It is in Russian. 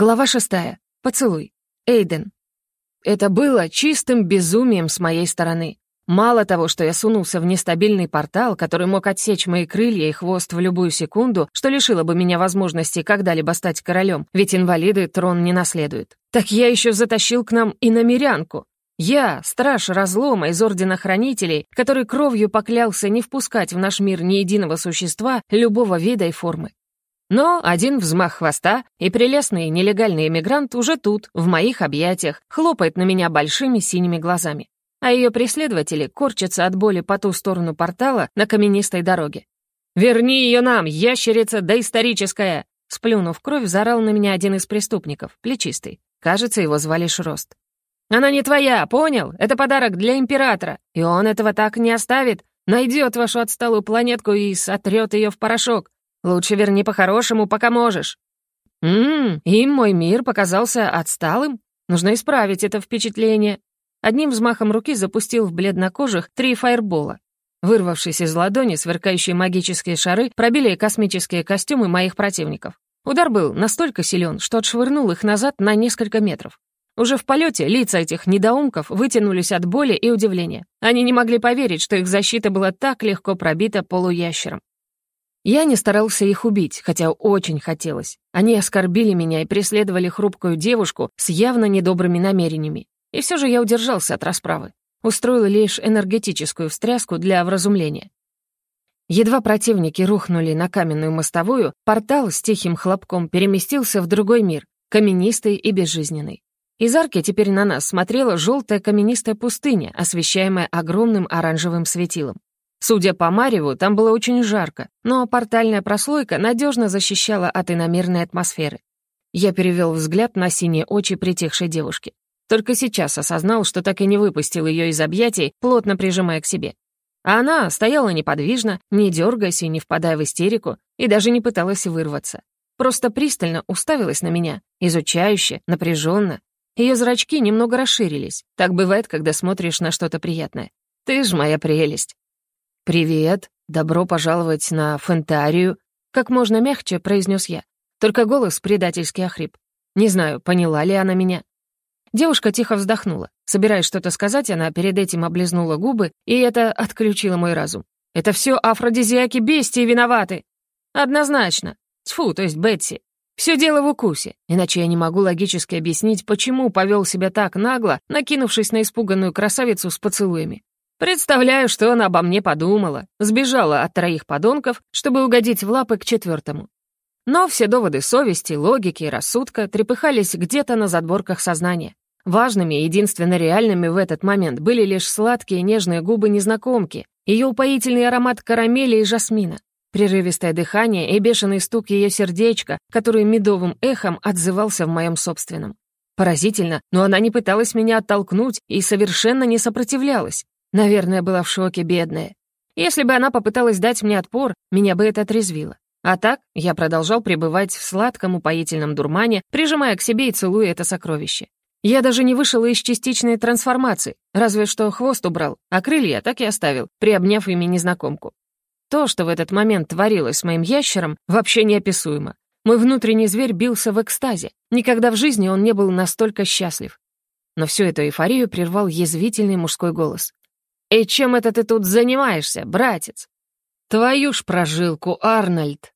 Глава шестая. Поцелуй. Эйден. Это было чистым безумием с моей стороны. Мало того, что я сунулся в нестабильный портал, который мог отсечь мои крылья и хвост в любую секунду, что лишило бы меня возможности когда-либо стать королем, ведь инвалиды трон не наследуют. Так я еще затащил к нам и намерянку. Я, страж разлома из Ордена Хранителей, который кровью поклялся не впускать в наш мир ни единого существа любого вида и формы. Но один взмах хвоста, и прелестный нелегальный эмигрант уже тут, в моих объятиях, хлопает на меня большими синими глазами а ее преследователи корчатся от боли по ту сторону портала на каменистой дороге. «Верни ее нам, ящерица доисторическая!» Сплюнув кровь, заорал на меня один из преступников, плечистый. Кажется, его звали Шрост. «Она не твоя, понял? Это подарок для императора, и он этого так не оставит. Найдет вашу отсталую планетку и сотрет ее в порошок. Лучше верни по-хорошему, пока можешь». «Ммм, им мой мир показался отсталым? Нужно исправить это впечатление. Одним взмахом руки запустил в бледнокожих три фаербола. Вырвавшись из ладони, сверкающие магические шары пробили космические костюмы моих противников. Удар был настолько силен, что отшвырнул их назад на несколько метров. Уже в полете лица этих недоумков вытянулись от боли и удивления. Они не могли поверить, что их защита была так легко пробита полуящером. Я не старался их убить, хотя очень хотелось. Они оскорбили меня и преследовали хрупкую девушку с явно недобрыми намерениями. И все же я удержался от расправы. Устроил лишь энергетическую встряску для вразумления. Едва противники рухнули на каменную мостовую, портал с тихим хлопком переместился в другой мир, каменистый и безжизненный. Из арки теперь на нас смотрела желтая каменистая пустыня, освещаемая огромным оранжевым светилом. Судя по Мареву, там было очень жарко, но портальная прослойка надежно защищала от иномерной атмосферы. Я перевел взгляд на синие очи притихшей девушки. Только сейчас осознал, что так и не выпустил ее из объятий, плотно прижимая к себе. А она стояла неподвижно, не дергаясь и не впадая в истерику, и даже не пыталась вырваться. Просто пристально уставилась на меня, изучающе, напряженно. Ее зрачки немного расширились. Так бывает, когда смотришь на что-то приятное. Ты ж моя прелесть. «Привет, добро пожаловать на Фентарию», — как можно мягче произнес я. Только голос предательски охрип. Не знаю, поняла ли она меня, Девушка тихо вздохнула. Собираясь что-то сказать, она перед этим облизнула губы, и это отключило мой разум. «Это все афродизиаки бестии виноваты!» «Однозначно. Тьфу, то есть Бетси. Все дело в укусе, иначе я не могу логически объяснить, почему повел себя так нагло, накинувшись на испуганную красавицу с поцелуями. Представляю, что она обо мне подумала, сбежала от троих подонков, чтобы угодить в лапы к четвертому. Но все доводы совести, логики и рассудка трепыхались где-то на задборках сознания. Важными и единственно реальными в этот момент были лишь сладкие нежные губы незнакомки, ее упоительный аромат карамели и жасмина, прерывистое дыхание и бешеный стук ее сердечка, который медовым эхом отзывался в моем собственном. Поразительно, но она не пыталась меня оттолкнуть и совершенно не сопротивлялась. Наверное, была в шоке, бедная. Если бы она попыталась дать мне отпор, меня бы это отрезвило. А так я продолжал пребывать в сладком упоительном дурмане, прижимая к себе и целуя это сокровище. Я даже не вышел из частичной трансформации, разве что хвост убрал, а крылья так и оставил, приобняв ими незнакомку. То, что в этот момент творилось с моим ящером, вообще неописуемо. Мой внутренний зверь бился в экстазе. Никогда в жизни он не был настолько счастлив. Но всю эту эйфорию прервал язвительный мужской голос. «И чем это ты тут занимаешься, братец?» «Твою ж прожилку, Арнольд!»